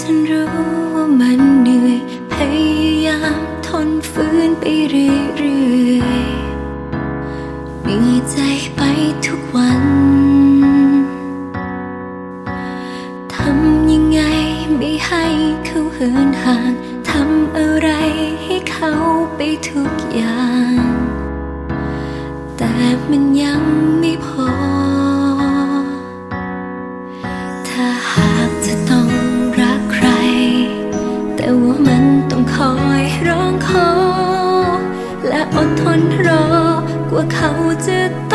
ฉันรู้ว่ามันเหนื่อยพยายามทนฝืนไปเรื่อยๆมีใจไปทุกวันทำยังไงไม่ให้เขาเหินห่างทำอะไรให้เขาไปทุกอย่าง แต่มันยังไม่พอ อกว่